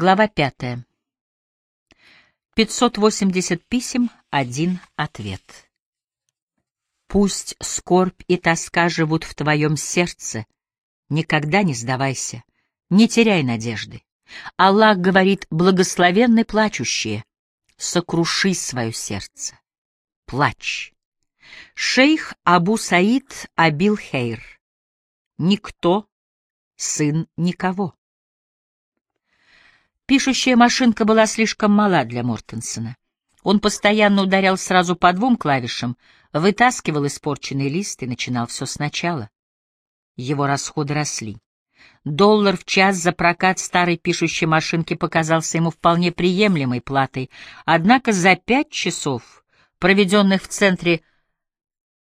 Глава пятая. 580 писем, один ответ. Пусть скорбь и тоска живут в твоем сердце, никогда не сдавайся, не теряй надежды. Аллах говорит, благословенны плачущие, сокруши свое сердце. Плачь. Шейх Абу Саид Абил Хейр. Никто, сын никого. Пишущая машинка была слишком мала для Мортенсона. Он постоянно ударял сразу по двум клавишам, вытаскивал испорченный лист и начинал все сначала. Его расходы росли. Доллар в час за прокат старой пишущей машинки показался ему вполне приемлемой платой, однако за пять часов, проведенных в центре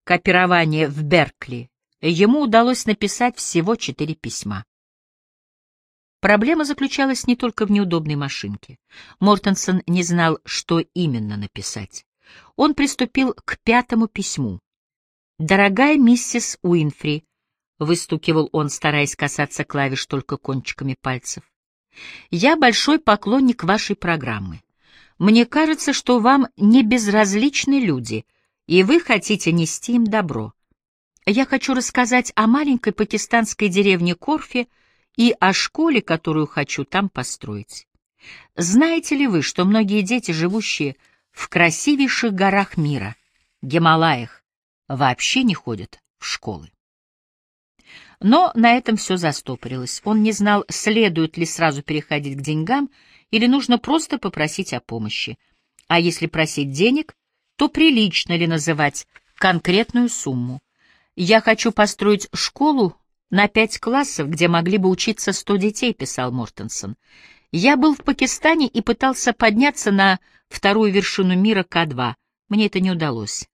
копирования в Беркли, ему удалось написать всего четыре письма. Проблема заключалась не только в неудобной машинке. Мортенсон не знал, что именно написать. Он приступил к пятому письму. «Дорогая миссис Уинфри», — выстукивал он, стараясь касаться клавиш только кончиками пальцев, — «я большой поклонник вашей программы. Мне кажется, что вам не безразличны люди, и вы хотите нести им добро. Я хочу рассказать о маленькой пакистанской деревне Корфе, — и о школе, которую хочу там построить. Знаете ли вы, что многие дети, живущие в красивейших горах мира, Гималаях, вообще не ходят в школы? Но на этом все застопорилось. Он не знал, следует ли сразу переходить к деньгам или нужно просто попросить о помощи. А если просить денег, то прилично ли называть конкретную сумму. Я хочу построить школу на пять классов, где могли бы учиться сто детей, писал Мортенсон. Я был в Пакистане и пытался подняться на вторую вершину мира К2. Мне это не удалось.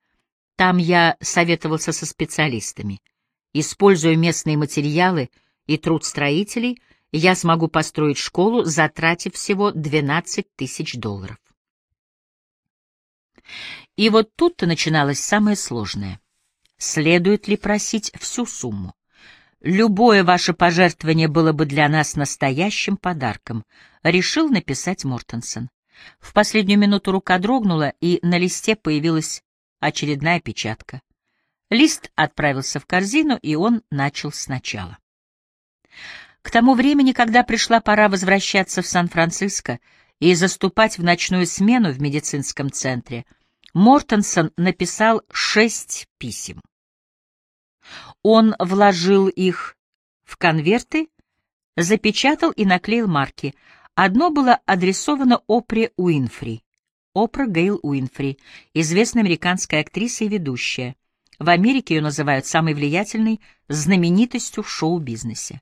Там я советовался со специалистами. Используя местные материалы и труд строителей, я смогу построить школу, затратив всего 12 тысяч долларов. И вот тут-то начиналось самое сложное. Следует ли просить всю сумму? Любое ваше пожертвование было бы для нас настоящим подарком, решил написать Мортенсон. В последнюю минуту рука дрогнула, и на листе появилась очередная печатка. Лист отправился в корзину, и он начал сначала. К тому времени, когда пришла пора возвращаться в Сан-Франциско и заступать в ночную смену в медицинском центре, Мортенсон написал шесть писем. Он вложил их в конверты, запечатал и наклеил марки. Одно было адресовано Опре Уинфри. Опра Гейл Уинфри, известная американская актриса и ведущая. В Америке ее называют самой влиятельной знаменитостью в шоу-бизнесе.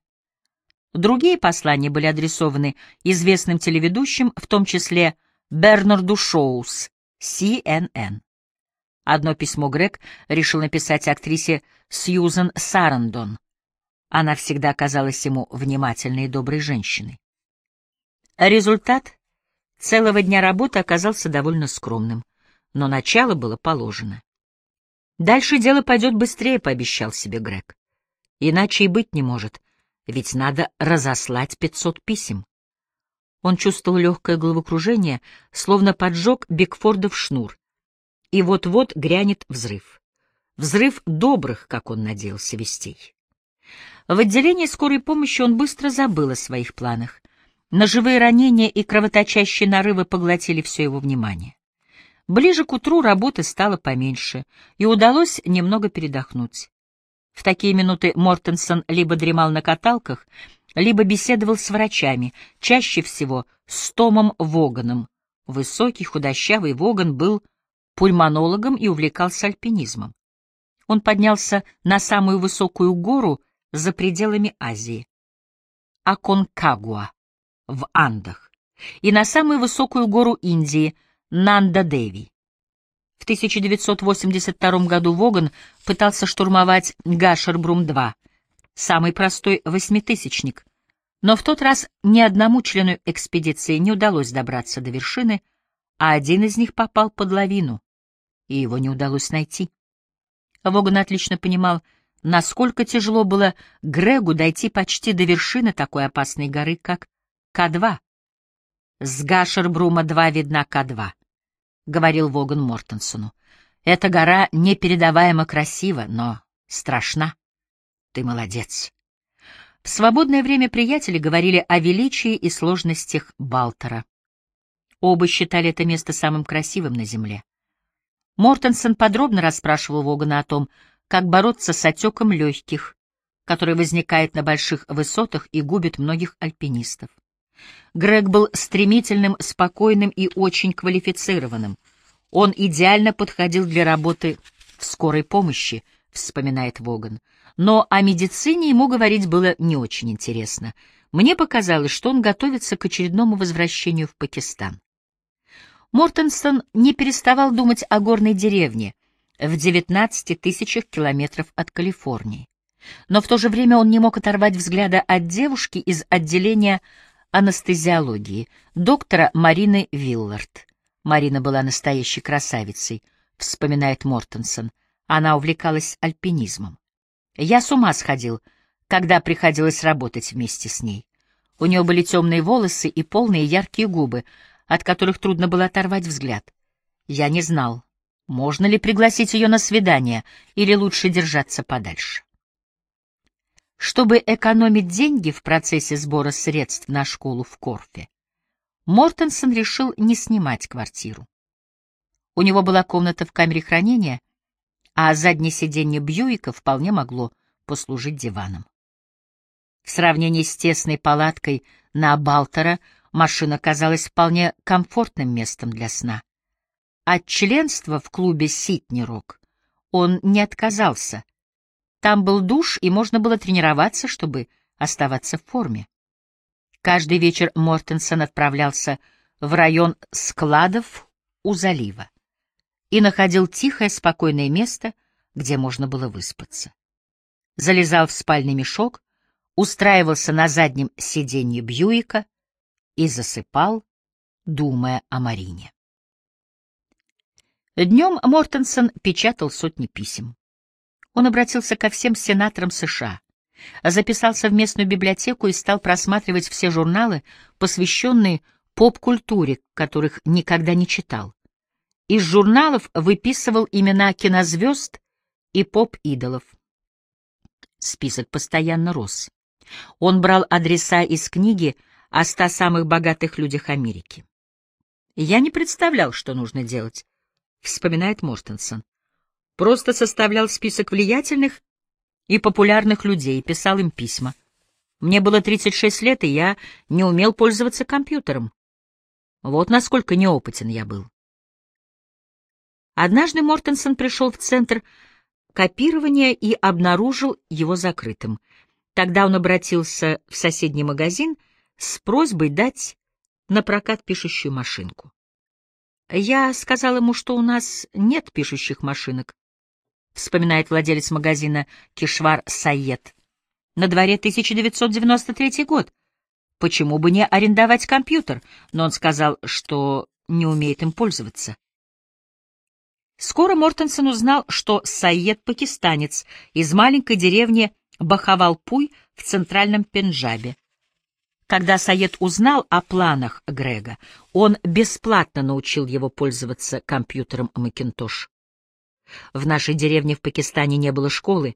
Другие послания были адресованы известным телеведущим, в том числе Бернарду Шоус, CNN. Одно письмо Грег решил написать актрисе Сьюзен Сарандон. Она всегда казалась ему внимательной и доброй женщиной. Результат целого дня работы оказался довольно скромным, но начало было положено. Дальше дело пойдет быстрее, пообещал себе Грег. Иначе и быть не может, ведь надо разослать пятьсот писем. Он чувствовал легкое головокружение, словно поджег Бигфордов шнур, и вот-вот грянет взрыв. Взрыв добрых, как он надеялся, вестей. В отделении скорой помощи он быстро забыл о своих планах. Ножевые ранения и кровоточащие нарывы поглотили все его внимание. Ближе к утру работы стало поменьше, и удалось немного передохнуть. В такие минуты Мортенсон либо дремал на каталках, либо беседовал с врачами, чаще всего с Томом Воганом. Высокий, худощавый Воган был пульмонологом и увлекался альпинизмом. Он поднялся на самую высокую гору за пределами Азии — Аконкагуа, в Андах, и на самую высокую гору Индии — Нанда-Деви. В 1982 году Воган пытался штурмовать Гашербрум-2, самый простой восьмитысячник, но в тот раз ни одному члену экспедиции не удалось добраться до вершины, а один из них попал под лавину и его не удалось найти. Воган отлично понимал, насколько тяжело было Грегу дойти почти до вершины такой опасной горы, как К2. С Гашербрума-2 видна К-2, — говорил Воган Мортенсону. Эта гора непередаваемо красива, но страшна. Ты молодец. В свободное время приятели говорили о величии и сложностях Балтера. Оба считали это место самым красивым на Земле. Мортенсон подробно расспрашивал Вогана о том, как бороться с отеком легких, который возникает на больших высотах и губит многих альпинистов. Грег был стремительным, спокойным и очень квалифицированным. Он идеально подходил для работы в скорой помощи, вспоминает Воган. Но о медицине ему говорить было не очень интересно. Мне показалось, что он готовится к очередному возвращению в Пакистан. Мортенсон не переставал думать о горной деревне в 19 тысячах километров от Калифорнии. Но в то же время он не мог оторвать взгляда от девушки из отделения анестезиологии, доктора Марины Виллард. Марина была настоящей красавицей, вспоминает Мортенсон. Она увлекалась альпинизмом. Я с ума сходил, когда приходилось работать вместе с ней. У нее были темные волосы и полные яркие губы, от которых трудно было оторвать взгляд. Я не знал, можно ли пригласить ее на свидание или лучше держаться подальше. Чтобы экономить деньги в процессе сбора средств на школу в Корфе, Мортенсон решил не снимать квартиру. У него была комната в камере хранения, а заднее сиденье Бьюика вполне могло послужить диваном. В сравнении с тесной палаткой на Балтера машина казалась вполне комфортным местом для сна. От членства в клубе «Ситни-Рок» он не отказался — там был душ, и можно было тренироваться, чтобы оставаться в форме. Каждый вечер Мортенсон отправлялся в район складов у залива и находил тихое, спокойное место, где можно было выспаться. Залезал в спальный мешок, устраивался на заднем сиденье Бьюика и засыпал, думая о Марине. Днем Мортенсон печатал сотни писем. Он обратился ко всем сенаторам США, записался в местную библиотеку и стал просматривать все журналы, посвященные поп-культуре, которых никогда не читал. Из журналов выписывал имена кинозвезд и поп-идолов. Список постоянно рос. Он брал адреса из книги о ста самых богатых людях Америки. «Я не представлял, что нужно делать», — вспоминает Мортенсон просто составлял список влиятельных и популярных людей, писал им письма. Мне было 36 лет, и я не умел пользоваться компьютером. Вот насколько неопытен я был. Однажды Мортенсон пришел в центр копирования и обнаружил его закрытым. Тогда он обратился в соседний магазин с просьбой дать на прокат пишущую машинку. Я сказал ему, что у нас нет пишущих машинок, вспоминает владелец магазина Кишвар Саед. На дворе 1993 год. Почему бы не арендовать компьютер? Но он сказал, что не умеет им пользоваться. Скоро Мортенсон узнал, что Саед — пакистанец из маленькой деревни Бахавалпуй в центральном Пенджабе. Когда Саед узнал о планах Грега, он бесплатно научил его пользоваться компьютером Макинтош. В нашей деревне в Пакистане не было школы,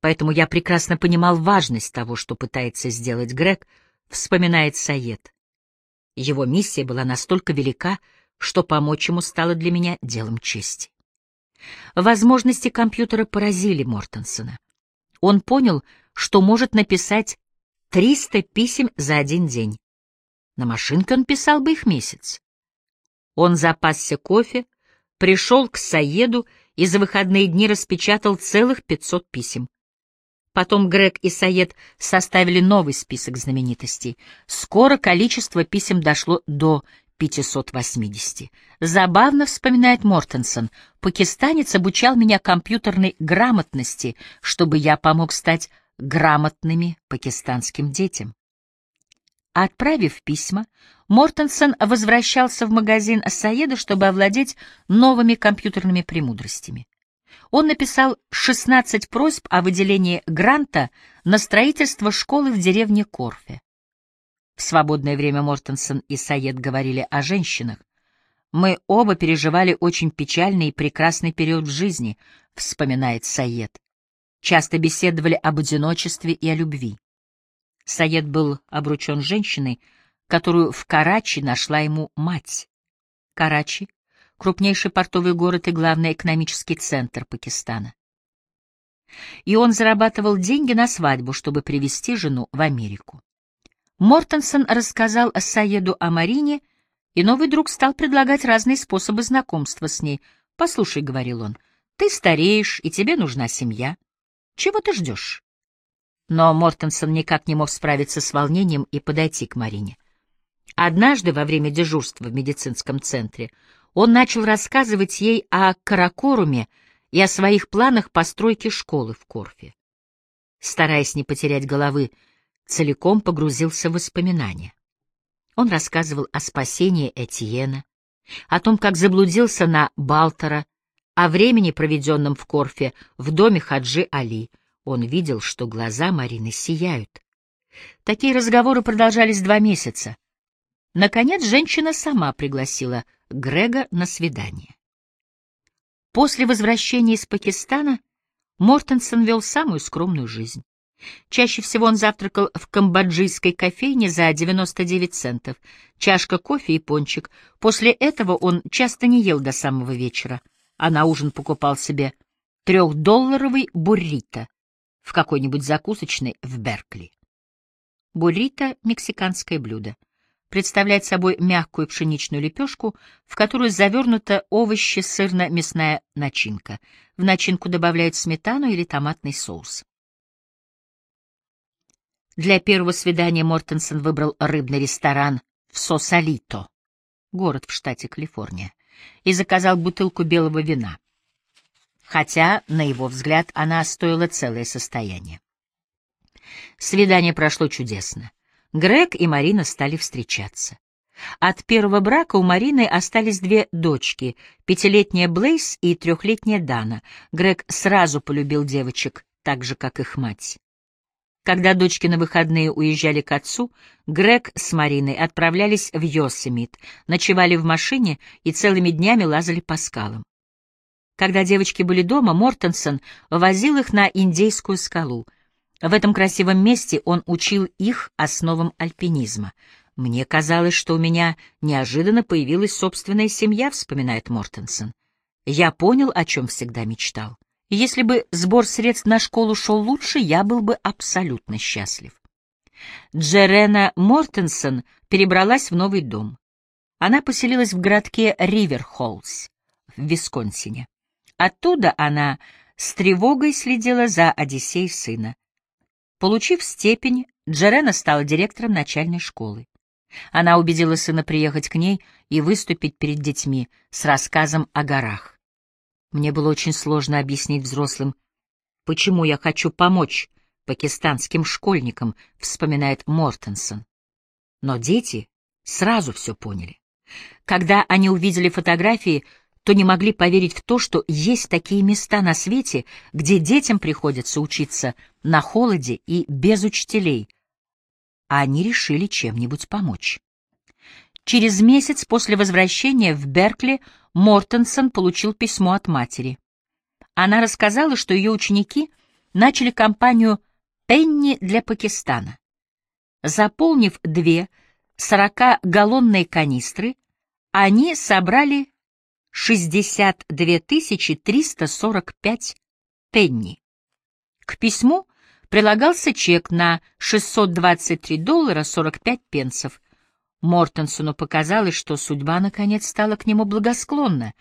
поэтому я прекрасно понимал важность того, что пытается сделать Грег, вспоминает Саед. Его миссия была настолько велика, что помочь ему стало для меня делом чести. Возможности компьютера поразили Мортенсона. Он понял, что может написать 300 писем за один день. На машинке он писал бы их месяц. Он запасся кофе, пришел к Саеду и за выходные дни распечатал целых 500 писем. Потом Грег и Саед составили новый список знаменитостей. Скоро количество писем дошло до 580. Забавно вспоминает Мортенсон. Пакистанец обучал меня компьютерной грамотности, чтобы я помог стать грамотными пакистанским детям. Отправив письма, Мортенсон возвращался в магазин Саеда, чтобы овладеть новыми компьютерными премудростями. Он написал 16 просьб о выделении гранта на строительство школы в деревне Корфе. В свободное время Мортенсон и Саед говорили о женщинах. «Мы оба переживали очень печальный и прекрасный период в жизни», — вспоминает Саед. Часто беседовали об одиночестве и о любви. Саед был обручен женщиной, которую в Карачи нашла ему мать. Карачи — крупнейший портовый город и главный экономический центр Пакистана. И он зарабатывал деньги на свадьбу, чтобы привезти жену в Америку. Мортенсон рассказал Саеду о Марине, и новый друг стал предлагать разные способы знакомства с ней. «Послушай», — говорил он, — «ты стареешь, и тебе нужна семья. Чего ты ждешь?» Но Мортенсон никак не мог справиться с волнением и подойти к Марине. Однажды во время дежурства в медицинском центре он начал рассказывать ей о Каракоруме и о своих планах постройки школы в Корфе. Стараясь не потерять головы, целиком погрузился в воспоминания. Он рассказывал о спасении Этьена, о том, как заблудился на Балтера, о времени, проведенном в Корфе, в доме Хаджи Али. Он видел, что глаза Марины сияют. Такие разговоры продолжались два месяца. Наконец, женщина сама пригласила Грега на свидание. После возвращения из Пакистана Мортенсон вел самую скромную жизнь. Чаще всего он завтракал в камбоджийской кофейне за 99 центов, чашка кофе и пончик. После этого он часто не ел до самого вечера, а на ужин покупал себе трехдолларовый буррито в какой-нибудь закусочной в Беркли. Буррито — мексиканское блюдо представляет собой мягкую пшеничную лепешку, в которую завернута овощи, сырно-мясная начинка. В начинку добавляют сметану или томатный соус. Для первого свидания Мортенсон выбрал рыбный ресторан в Сосалито, город в штате Калифорния, и заказал бутылку белого вина. Хотя, на его взгляд, она стоила целое состояние. Свидание прошло чудесно. Грег и Марина стали встречаться. От первого брака у Марины остались две дочки, пятилетняя Блейс и трехлетняя Дана. Грег сразу полюбил девочек, так же, как их мать. Когда дочки на выходные уезжали к отцу, Грег с Мариной отправлялись в Йосемит, ночевали в машине и целыми днями лазали по скалам. Когда девочки были дома, Мортенсон возил их на Индейскую скалу — в этом красивом месте он учил их основам альпинизма. «Мне казалось, что у меня неожиданно появилась собственная семья», — вспоминает Мортенсон. «Я понял, о чем всегда мечтал. Если бы сбор средств на школу шел лучше, я был бы абсолютно счастлив». Джерена Мортенсон перебралась в новый дом. Она поселилась в городке Риверхоллс в Висконсине. Оттуда она с тревогой следила за Одиссеей сына. Получив степень, Джерена стала директором начальной школы. Она убедила сына приехать к ней и выступить перед детьми с рассказом о горах. Мне было очень сложно объяснить взрослым, почему я хочу помочь пакистанским школьникам, вспоминает Мортенсон. Но дети сразу все поняли. Когда они увидели фотографии, то не могли поверить в то, что есть такие места на свете, где детям приходится учиться на холоде и без учителей, а они решили чем-нибудь помочь. Через месяц после возвращения в Беркли Мортенсон получил письмо от матери. Она рассказала, что ее ученики начали кампанию «Пенни для Пакистана». Заполнив две 40-галлонные канистры, они собрали 62 345 пенни. К письму прилагался чек на 623 доллара 45 пенсов. Мортенсону показалось, что судьба наконец стала к нему благосклонна.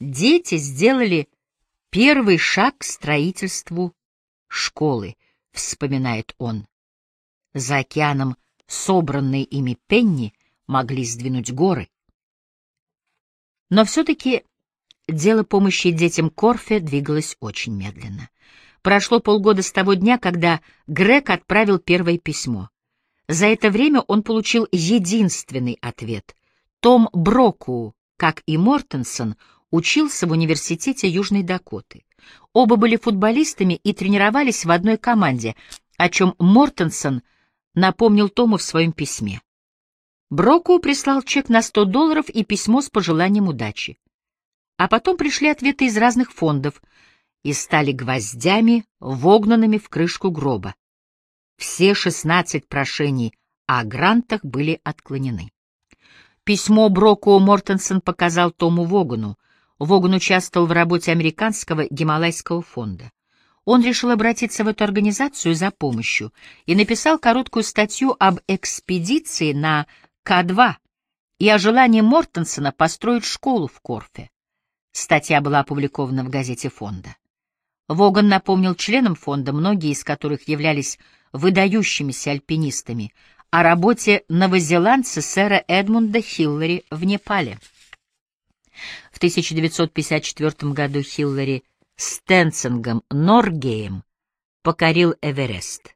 Дети сделали первый шаг к строительству школы, вспоминает он. За океаном собранные ими пенни могли сдвинуть горы. Но все-таки дело помощи детям Корфе двигалось очень медленно. Прошло полгода с того дня, когда Грег отправил первое письмо. За это время он получил единственный ответ. Том Броку, как и Мортенсон, учился в университете Южной Дакоты. Оба были футболистами и тренировались в одной команде, о чем Мортенсон напомнил Тому в своем письме. Броку прислал чек на 100 долларов и письмо с пожеланием удачи. А потом пришли ответы из разных фондов и стали гвоздями, вогнанными в крышку гроба. Все 16 прошений о грантах были отклонены. Письмо Броку Мортенсон показал Тому Вогану. Воган участвовал в работе американского Гималайского фонда. Он решил обратиться в эту организацию за помощью и написал короткую статью об экспедиции на К-2 и о желании Мортенсона построить школу в Корфе. Статья была опубликована в газете фонда. Воган напомнил членам фонда, многие из которых являлись выдающимися альпинистами, о работе новозеландца сэра Эдмунда Хиллари в Непале. В 1954 году Хиллари с Тенцингом Норгеем покорил Эверест.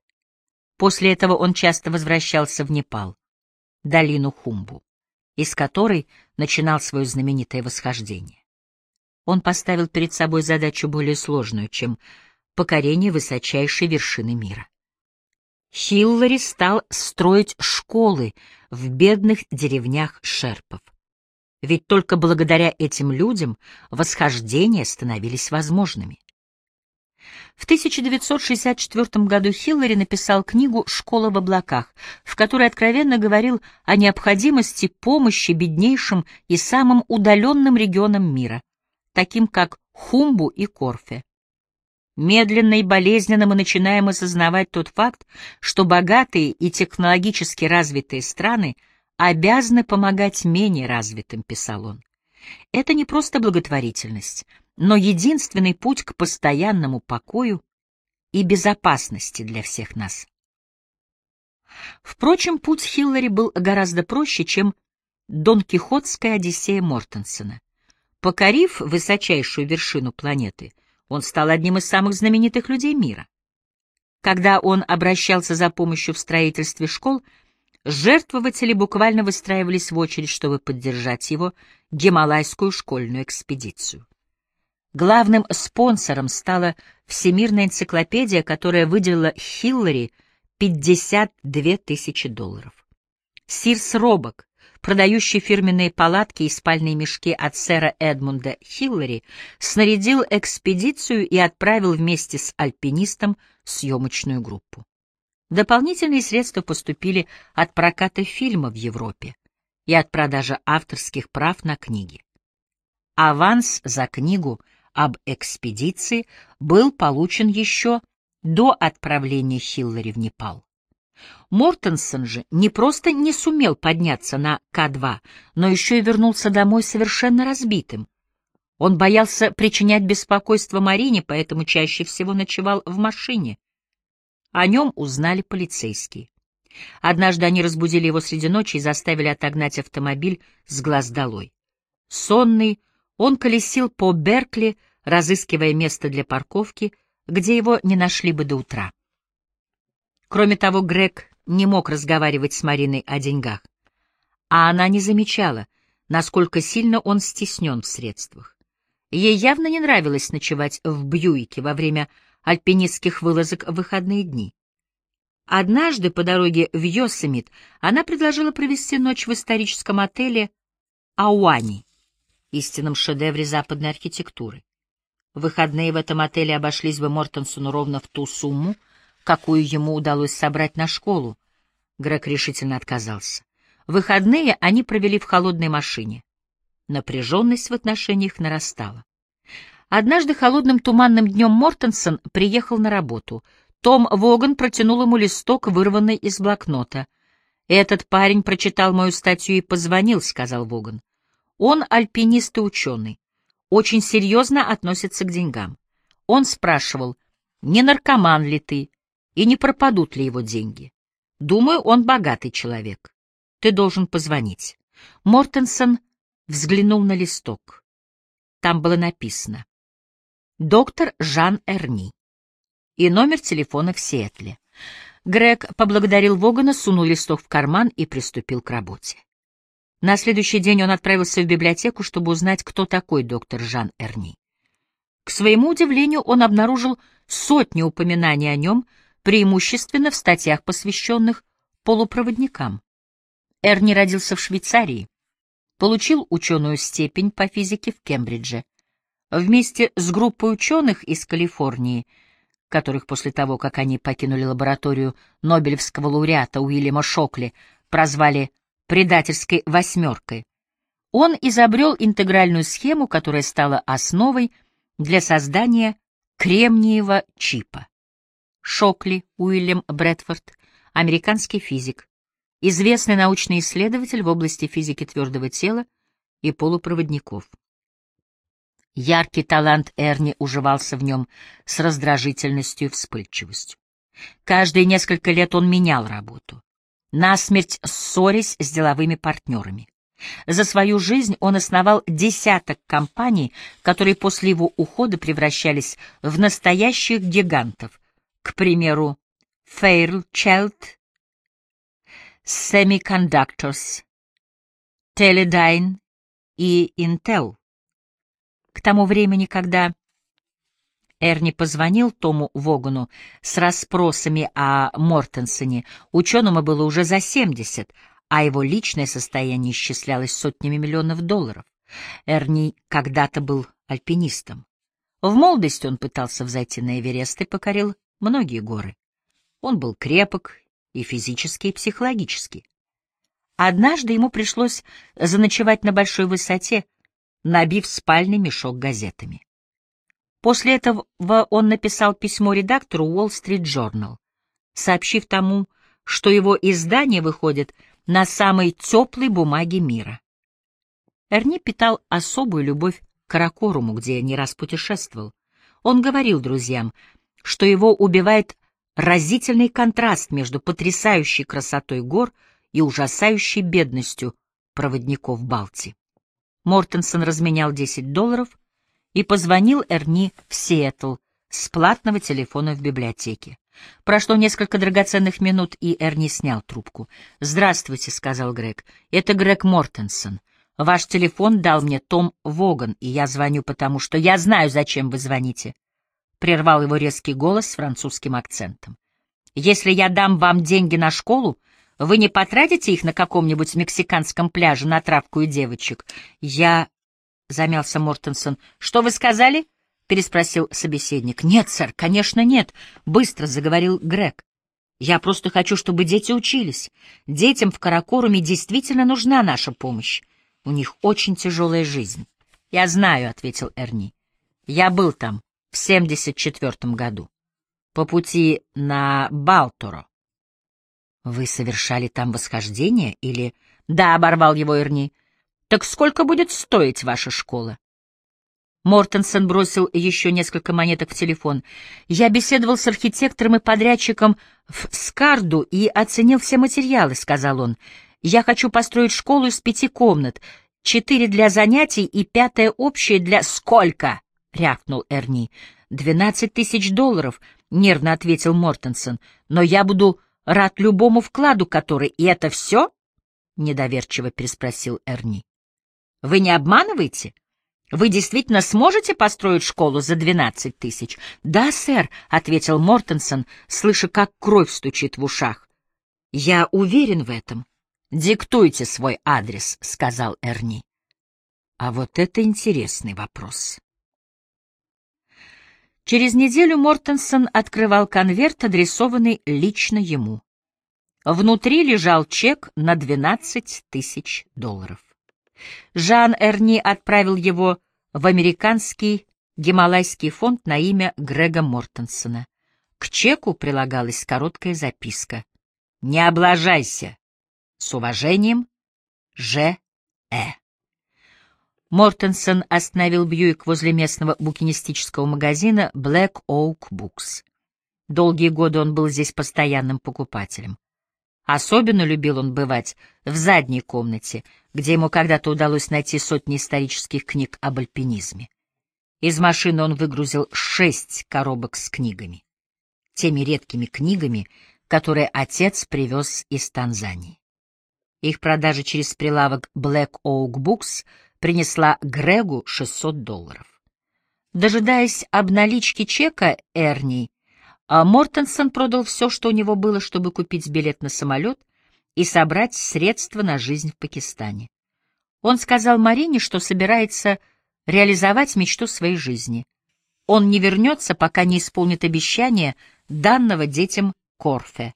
После этого он часто возвращался в Непал, долину Хумбу, из которой начинал свое знаменитое восхождение. Он поставил перед собой задачу более сложную, чем покорение высочайшей вершины мира. Хиллари стал строить школы в бедных деревнях шерпов. Ведь только благодаря этим людям восхождения становились возможными. В 1964 году Хиллари написал книгу «Школа в облаках», в которой откровенно говорил о необходимости помощи беднейшим и самым удаленным регионам мира, таким как Хумбу и Корфе. Медленно и болезненно мы начинаем осознавать тот факт, что богатые и технологически развитые страны обязаны помогать менее развитым, писал он. Это не просто благотворительность, но единственный путь к постоянному покою и безопасности для всех нас. Впрочем, путь Хиллари был гораздо проще, чем Дон Кихотская Одиссея Мортенсона. Покорив высочайшую вершину планеты — он стал одним из самых знаменитых людей мира. Когда он обращался за помощью в строительстве школ, жертвователи буквально выстраивались в очередь, чтобы поддержать его гималайскую школьную экспедицию. Главным спонсором стала Всемирная энциклопедия, которая выделила Хиллари 52 тысячи долларов. Сирс Робок, продающий фирменные палатки и спальные мешки от сэра Эдмунда Хиллари, снарядил экспедицию и отправил вместе с альпинистом съемочную группу. Дополнительные средства поступили от проката фильма в Европе и от продажи авторских прав на книги. Аванс за книгу об экспедиции был получен еще до отправления Хиллари в Непал. Мортенсон же не просто не сумел подняться на К-2, но еще и вернулся домой совершенно разбитым. Он боялся причинять беспокойство Марине, поэтому чаще всего ночевал в машине. О нем узнали полицейские. Однажды они разбудили его среди ночи и заставили отогнать автомобиль с глаз долой. Сонный, он колесил по Беркли, разыскивая место для парковки, где его не нашли бы до утра. Кроме того, Грег не мог разговаривать с Мариной о деньгах, а она не замечала, насколько сильно он стеснен в средствах. Ей явно не нравилось ночевать в Бьюике во время альпинистских вылазок в выходные дни. Однажды по дороге в Йосемит она предложила провести ночь в историческом отеле Ауани, истинном шедевре западной архитектуры. Выходные в этом отеле обошлись бы Мортенсону ровно в ту сумму, какую ему удалось собрать на школу. Грег решительно отказался. выходные они провели в холодной машине. Напряженность в отношениях нарастала. Однажды холодным туманным днем Мортенсон приехал на работу. Том Воган протянул ему листок, вырванный из блокнота. «Этот парень прочитал мою статью и позвонил», — сказал Воган. «Он альпинист и ученый. Очень серьезно относится к деньгам. Он спрашивал, не наркоман ли ты, и не пропадут ли его деньги. Думаю, он богатый человек. Ты должен позвонить. Мортенсон взглянул на листок. Там было написано «Доктор Жан Эрни» и номер телефона в Сиэтле. Грег поблагодарил Вогана, сунул листок в карман и приступил к работе. На следующий день он отправился в библиотеку, чтобы узнать, кто такой доктор Жан Эрни. К своему удивлению, он обнаружил сотни упоминаний о нем, преимущественно в статьях, посвященных полупроводникам. Эрни родился в Швейцарии, получил ученую степень по физике в Кембридже. Вместе с группой ученых из Калифорнии, которых после того, как они покинули лабораторию Нобелевского лауреата Уильяма Шокли, прозвали «предательской восьмеркой», он изобрел интегральную схему, которая стала основой для создания кремниевого чипа. Шокли Уильям Брэдфорд, американский физик, известный научный исследователь в области физики твердого тела и полупроводников. Яркий талант Эрни уживался в нем с раздражительностью и вспыльчивостью. Каждые несколько лет он менял работу, насмерть ссорясь с деловыми партнерами. За свою жизнь он основал десяток компаний, которые после его ухода превращались в настоящих гигантов. К примеру, Fairchild Semiconductors, Teledyne и Intel. К тому времени, когда Эрни позвонил Тому Вогану с расспросами о Мортенсоне, ученому было уже за 70, а его личное состояние исчислялось сотнями миллионов долларов. Эрни когда-то был альпинистом. В молодости он пытался взойти на Эверест и покорил многие горы. Он был крепок и физически, и психологически. Однажды ему пришлось заночевать на большой высоте, набив спальный мешок газетами. После этого он написал письмо редактору Wall Street Journal, сообщив тому, что его издание выходит на самой теплой бумаге мира. Эрни питал особую любовь к Каракоруму, где не раз путешествовал. Он говорил друзьям, что его убивает разительный контраст между потрясающей красотой гор и ужасающей бедностью проводников Балти. Мортенсон разменял 10 долларов и позвонил Эрни в Сиэтл с платного телефона в библиотеке. Прошло несколько драгоценных минут, и Эрни снял трубку. «Здравствуйте», — сказал Грег. «Это Грег Мортенсон. Ваш телефон дал мне Том Воган, и я звоню потому, что я знаю, зачем вы звоните. — прервал его резкий голос с французским акцентом. «Если я дам вам деньги на школу, вы не потратите их на каком-нибудь мексиканском пляже на травку и девочек? Я...» — замялся Мортенсон. «Что вы сказали?» — переспросил собеседник. «Нет, сэр, конечно, нет», — быстро заговорил Грег. «Я просто хочу, чтобы дети учились. Детям в Каракоруме действительно нужна наша помощь. У них очень тяжелая жизнь». «Я знаю», — ответил Эрни. «Я был там в 74 году, по пути на Балторо. Вы совершали там восхождение или... Да, оборвал его Эрни. Так сколько будет стоить ваша школа? Мортенсен бросил еще несколько монеток в телефон. «Я беседовал с архитектором и подрядчиком в Скарду и оценил все материалы», — сказал он. «Я хочу построить школу из пяти комнат, четыре для занятий и пятая общая для...» «Сколько?» — рявкнул Эрни. «Двенадцать тысяч долларов», — нервно ответил Мортенсон. «Но я буду рад любому вкладу, который... И это все?» — недоверчиво переспросил Эрни. «Вы не обманываете? Вы действительно сможете построить школу за двенадцать тысяч?» «Да, сэр», — ответил Мортенсон, слыша, как кровь стучит в ушах. «Я уверен в этом». «Диктуйте свой адрес», — сказал Эрни. А вот это интересный вопрос. Через неделю Мортенсон открывал конверт, адресованный лично ему. Внутри лежал чек на 12 тысяч долларов. Жан Эрни отправил его в американский Гималайский фонд на имя Грега Мортенсона. К чеку прилагалась короткая записка. «Не облажайся!» С уважением, Ж. Э. Мортенсон остановил Бьюик возле местного букинистического магазина Black Oak Books. Долгие годы он был здесь постоянным покупателем. Особенно любил он бывать в задней комнате, где ему когда-то удалось найти сотни исторических книг об альпинизме. Из машины он выгрузил шесть коробок с книгами. Теми редкими книгами, которые отец привез из Танзании. Их продажа через прилавок Black Oak Books — принесла Грегу 600 долларов. Дожидаясь обналички чека Эрни, а Мортенсон продал все, что у него было, чтобы купить билет на самолет и собрать средства на жизнь в Пакистане. Он сказал Марине, что собирается реализовать мечту своей жизни. Он не вернется, пока не исполнит обещание, данного детям Корфе,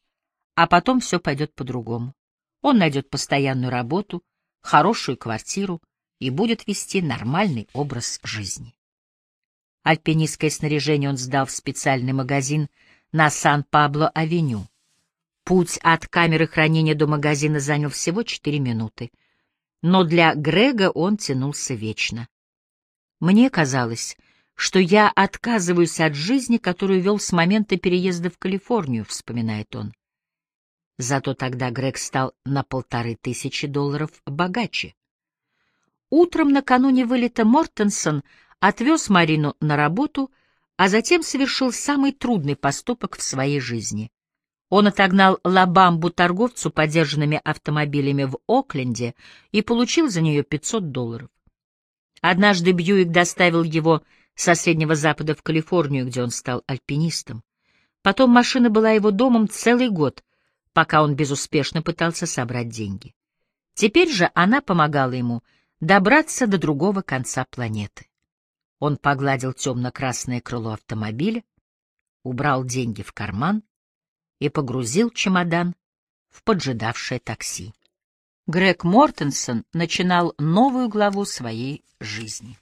а потом все пойдет по-другому. Он найдет постоянную работу, хорошую квартиру и будет вести нормальный образ жизни. Альпинистское снаряжение он сдал в специальный магазин на Сан-Пабло-авеню. Путь от камеры хранения до магазина занял всего четыре минуты, но для Грега он тянулся вечно. Мне казалось, что я отказываюсь от жизни, которую вел с момента переезда в Калифорнию, вспоминает он. Зато тогда Грег стал на полторы тысячи долларов богаче. Утром накануне вылета Мортенсон отвез Марину на работу, а затем совершил самый трудный поступок в своей жизни. Он отогнал Лабамбу торговцу подержанными автомобилями в Окленде и получил за нее 500 долларов. Однажды Бьюик доставил его со Среднего Запада в Калифорнию, где он стал альпинистом. Потом машина была его домом целый год, пока он безуспешно пытался собрать деньги. Теперь же она помогала ему добраться до другого конца планеты. Он погладил темно-красное крыло автомобиля, убрал деньги в карман и погрузил чемодан в поджидавшее такси. Грег Мортенсон начинал новую главу своей жизни.